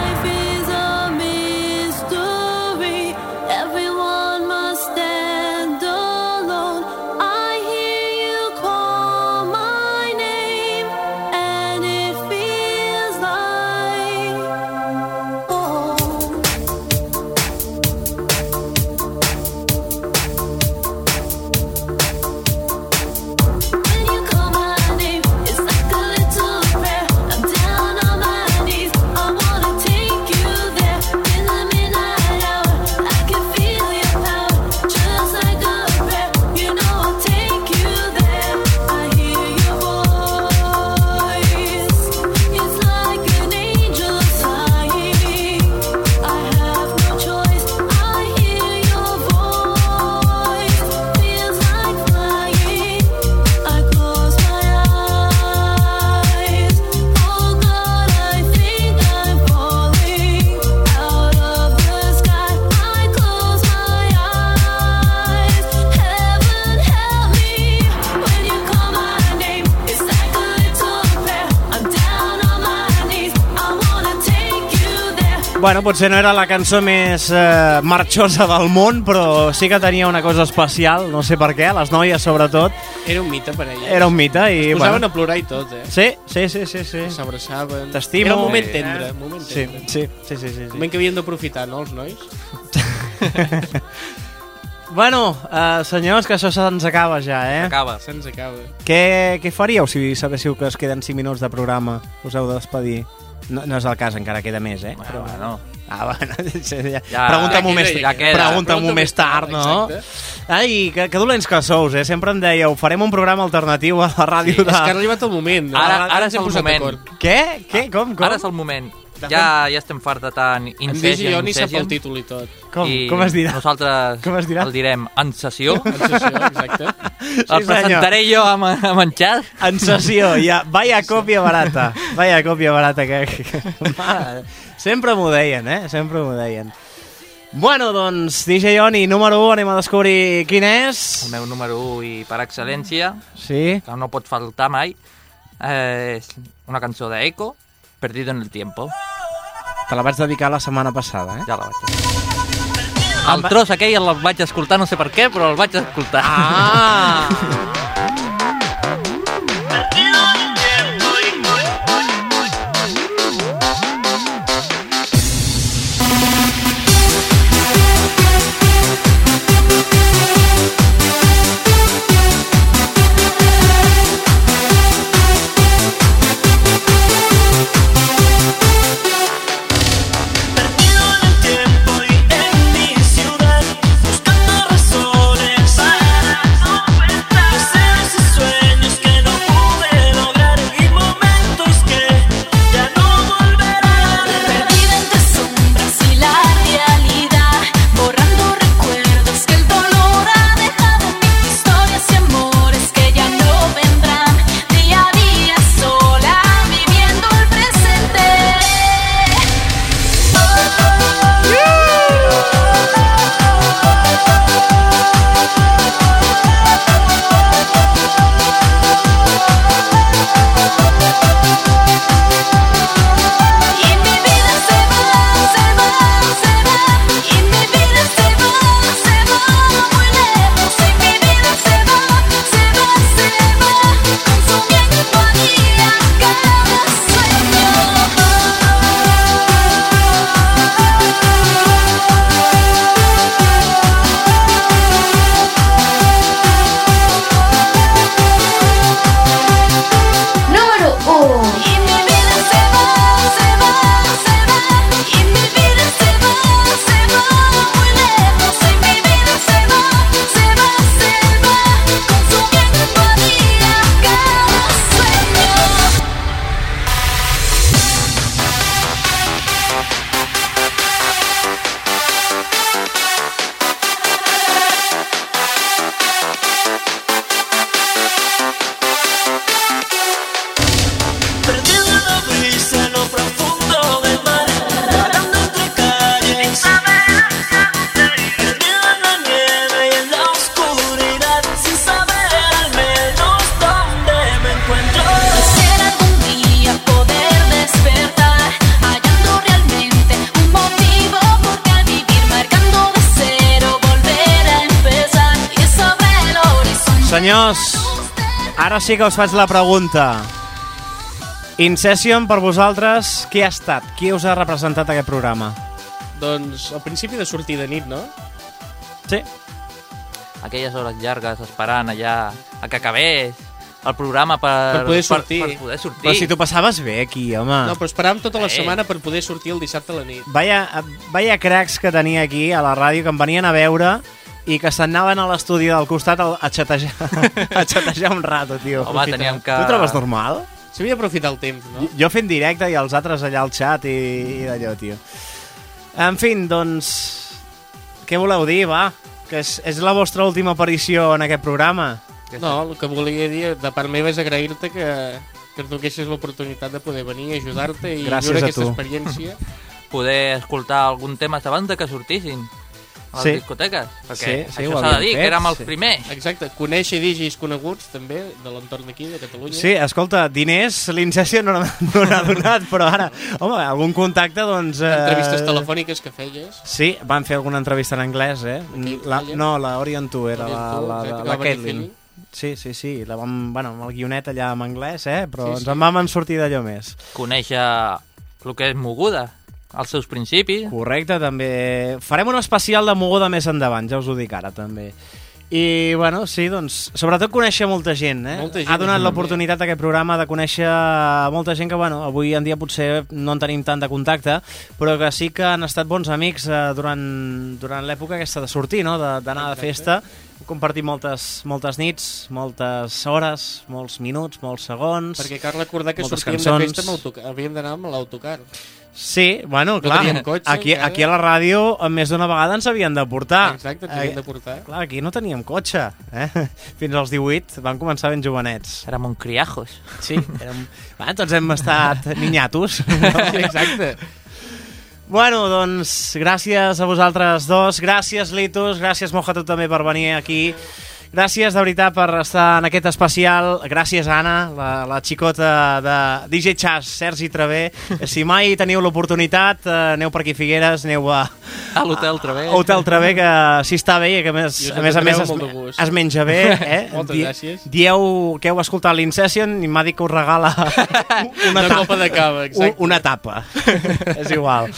Bueno, potser no era la cançó més eh, marxosa del món, però sí que tenia una cosa especial, no sé per què, les noies sobretot. Era un mite per elles. Era un mite i... Es posaven bueno. a plorar i tot, eh? Sí, sí, sí, sí. sí. S'abraçaven. T'estimo. Era un moment Sí. tendre, un moment Sí, tendre. sí, sí, sí, sí, sí. Un moment que havien d'aprofitar, no, els nois? Bueno, uh, senyors, que això se'ns acaba ja, eh? Acaba. Se'ns acaba. Què, què faríeu si sabéssiu que es queden 5 minuts de programa? Us heu de despedir? No, no és el cas, encara queda més, eh? Bueno, bueno. Ah, bueno, ja. Ja- pregunta-m'ho ja més, ja queda. pregunta-m'ho Pregunta més tard, no? exacte. Ai, que, que dolents que sous, eh? Sempre em dèieu, farem un programa alternatiu a la ràdio Sí, de... és que ha arribat el moment. Ara, Ara ara ens és el posat moment. Què? Què? Com? com? Ara és el moment. Ja, ja estem farts de tant En in Digi jo ni sap el títol i tot. Com, I com es dirà? Nosaltres Com es dirà? el direm en sessió. En sessió, exacte. el senyor. presentaré jo amb, amb en Xas. En sessió, ja. Vaya còpia barata. Vaya còpia barata que... que... Mare. Sempre m'ho deien, eh? Sempre m'ho deien. Bueno, doncs, DJ Oni, número 1, anem a descobrir quin és. El meu número 1 i per excel·lència, Sí. que no pot faltar mai, eh, és una cançó d'Eco, Perdido en el tiempo. Te la vaig dedicar la setmana passada, eh? Ja la vaig El tros aquell el vaig escoltar, no sé per què, però el vaig escoltar. Ah! ara sí que us faig la pregunta. In Session, per vosaltres, qui ha estat? Qui us ha representat aquest programa? Doncs al principi de sortir de nit, no? Sí. Aquelles hores llargues esperant allà a que acabés el programa per, Per poder sortir. Per, per poder sortir. Però si t'ho passaves bé aquí, home. No, però esperàvem tota la Eh. setmana per poder sortir el dissabte a la nit. Vaya, vaya cracs que tenia aquí a la ràdio, que em venien a veure i que s'anaven a l'estudi del costat a, xatejar, a xatejar un rato, tio. Home, teníem que- Tu trobes normal? S'havia d'aprofitar el temps, no? Jo fent directe i els altres allà al xat i, i d'allò, tio. En fi, doncs... Què voleu dir, va? Que és, és la vostra última aparició en aquest programa. No, el que volia dir de part meva és agrair-te que, que ens donessis l'oportunitat de poder venir, ajudar-te i Gràcies viure a aquesta tu. experiència. Poder escoltar algun tema abans de que sortissin. A les Sí. discoteques. Perquè Sí, sí, això s'ha de dir, fet, que érem els sí. primers. Exacte, conèixer DJs coneguts també de l'entorn d'aquí, de Catalunya. Sí, escolta, diners l'Incession no, n'ha- no n'ha donat, però ara, home, algun contacte, doncs... Eh, Entrevistes telefòniques que feies. Sí, van fer alguna entrevista en anglès, eh? La, no, la Orient 2 era la, Orient 2, la, la, la Caitlin. Philly. Sí, sí, sí, la vam, bueno, amb el guionet allà en anglès, eh? Però Sí, ens sí. en vam sortir d'allò més. Conèixer el que és moguda, els seus principis. Correcte, també. Farem un especial de moguda més endavant, ja us ho dic ara, també. I, bueno, sí, doncs, sobretot conèixer molta gent, eh? Molta gent, ha donat l'oportunitat aquest programa de conèixer molta gent que, bueno, avui en dia potser no en tenim tant de contacte, però que sí que han estat bons amics eh, durant, durant l'època aquesta de sortir, no?, De- d'anar de, festa. Compartit moltes, moltes nits, moltes hores, molts minuts, molts segons, Perquè cal recordar que sortíem cançons. de festa amb autocar. Havíem d'anar amb l'autocar. Sí, bueno, No clar, cotxe, aquí, encara. aquí a la ràdio eh, més d'una vegada ens havien de portar. Exacte, ens havien de portar. Clar, aquí no teníem cotxe. Eh? Fins als 18 vam començar ben jovenets. Érem un criajos. Sí, érem... Bueno, tots hem estat niñatos. Sí, exacte. Bueno, doncs, gràcies a vosaltres dos, gràcies Litus, gràcies Moja tu també per venir aquí, gràcies de veritat per estar en aquest especial, gràcies Anna, la, la xicota de DJ Chas, Sergi Travé, si mai teniu l'oportunitat, eh, aneu per aquí Figueres, aneu a, A l'Hotel Travé. a Hotel Travé, que si està bé i que a més, a, més, a, més es, es menja bé. Eh? Moltes gràcies. Dieu que heu escoltat l'Incession i m'ha dit que us regala una, Una tapa. copa de cava, exacte. Un- Una tapa. És igual.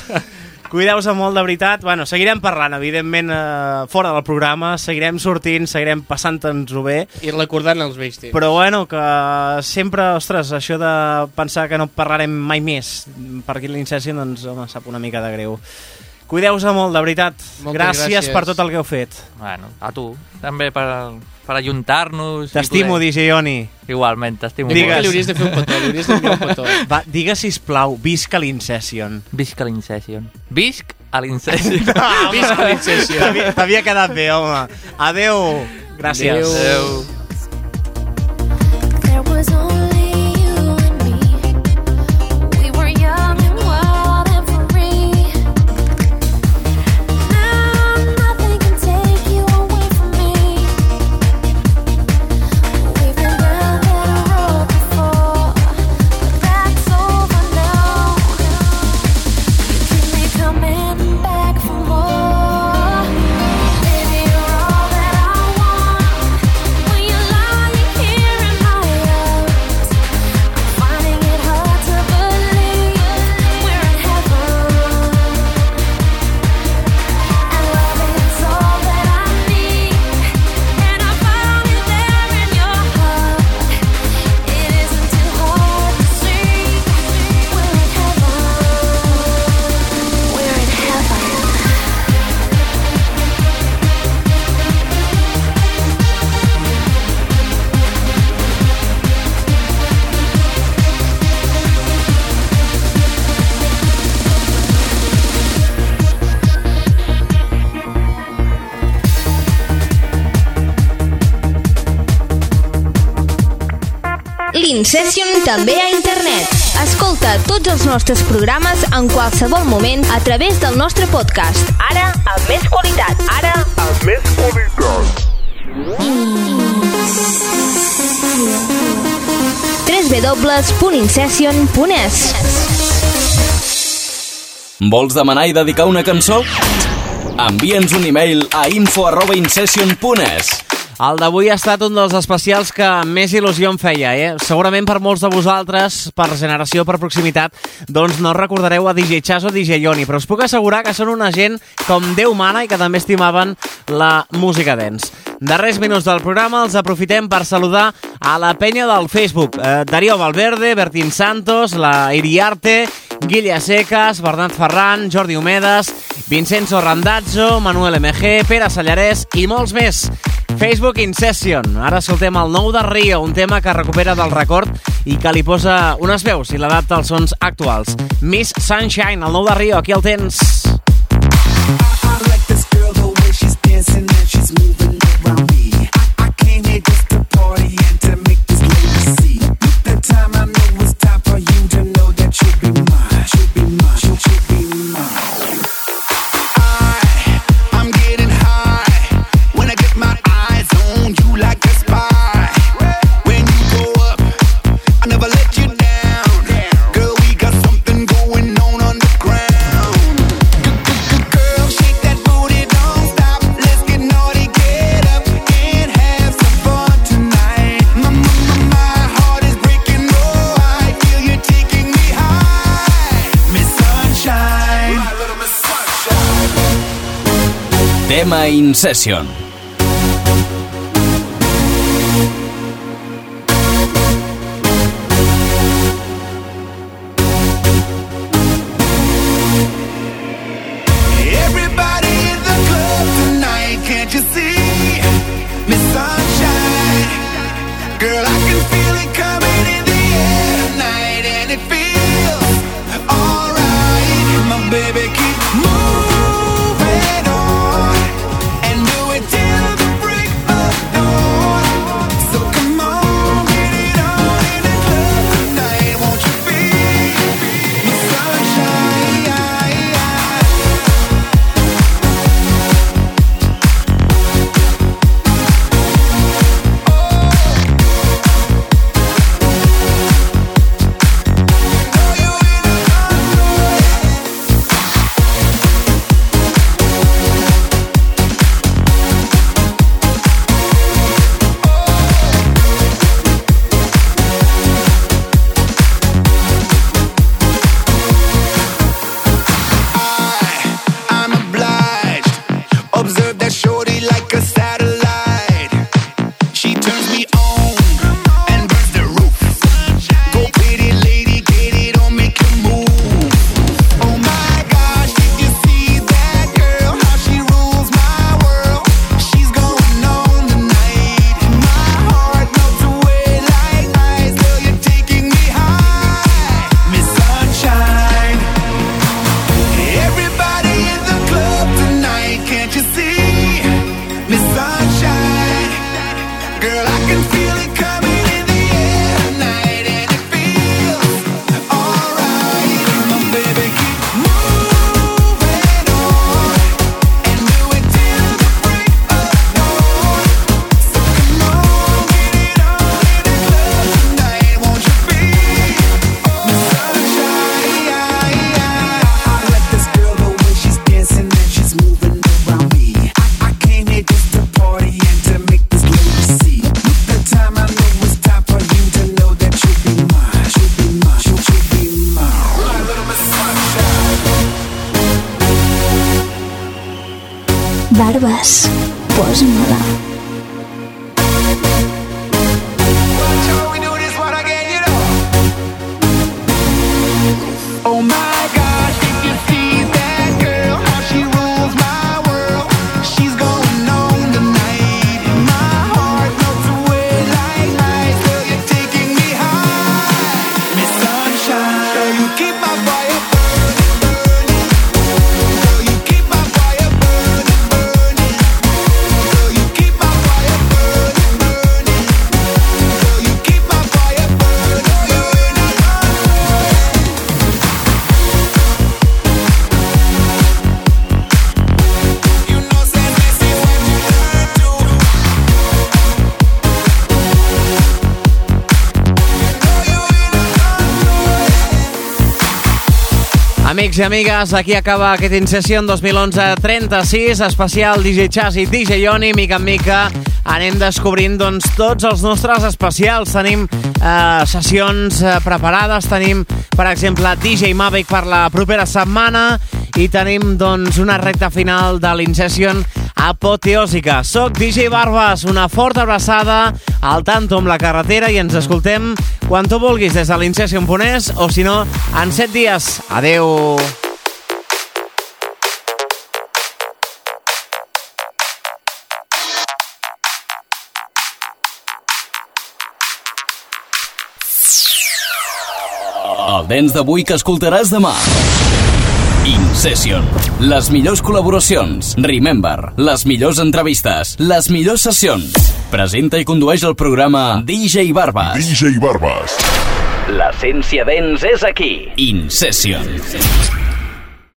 Cuideu-se molt, de veritat. Bueno, seguirem parlant, evidentment, eh, fora del programa. Seguirem sortint, seguirem passant-nos-ho bé. I recordant els vells temps. Però bueno, que sempre, ostres, això de pensar que no parlarem mai més per aquí a l'Incession, doncs, home, sap una mica de greu. Cuideu-se molt, de veritat. Moltes gràcies, gràcies. per tot el que heu fet. Bueno, a tu, també per, per ajuntar-nos. T'estimo, poder- DJ Oni. Igualment, t'estimo Digues. molt. Li hauries de fer un petó, li hauries d'enviar un petó. Va, digues, sisplau, visca l'Incession. Visca l'Incession. Visc a l'Incession. Ah, home, Visca l'Incession. T'havia- T'havia quedat bé, home. Adeu. Gràcies. Adeu. There was only tots els nostres programes en qualsevol moment a través del nostre podcast. Ara, amb més qualitat. Ara, amb més qualitat. www.incession.es Vols demanar i dedicar una cançó? Envia'ns un e-mail a info arroba incession.es. El d'avui ha estat un dels especials que més il·lusió em feia, eh? Segurament per molts de vosaltres, per generació, per proximitat, doncs no recordareu a DJ Chas o DJ Yoni, però us puc assegurar que són una gent com Déu mana i que també estimaven la música dance. Darrers minuts del programa els aprofitem per saludar a la penya del Facebook. Eh, Darío Valverde, Bertín Santos, la Iriarte, Guilla Secas, Bernat Ferran, Jordi Homedes, Vincenzo Randazzo, Manuel MG, Pere Sallarès i molts més. Facebook Incession. Ara escoltem el nou de Rio, un tema que recupera del record i que li posa unes veus i l'adapta als sons actuals. Miss Sunshine, el nou de Rio, aquí el tens. Mind Session. oh my. amics i amigues, aquí acaba aquest Incession 2011-36, especial DJ Chas i DJ Ioni, mica en mica anem descobrint doncs, tots els nostres especials. Tenim eh, sessions eh, preparades, tenim, per exemple, DJ Mavic per la propera setmana i tenim doncs, una recta final de l'Incession 2011 apoteòsica. Soc DJ Barbas, una forta abraçada al tanto amb la carretera i ens escoltem quan tu vulguis des de ponès o si no, en 7 dies. Adeu! El dents d'avui que escoltaràs demà. Incession. Les millors col·laboracions. Remember. Les millors entrevistes. Les millors sessions. Presenta i condueix el programa DJ Barbas. DJ Barbas. L'essència d'ens és aquí. In Session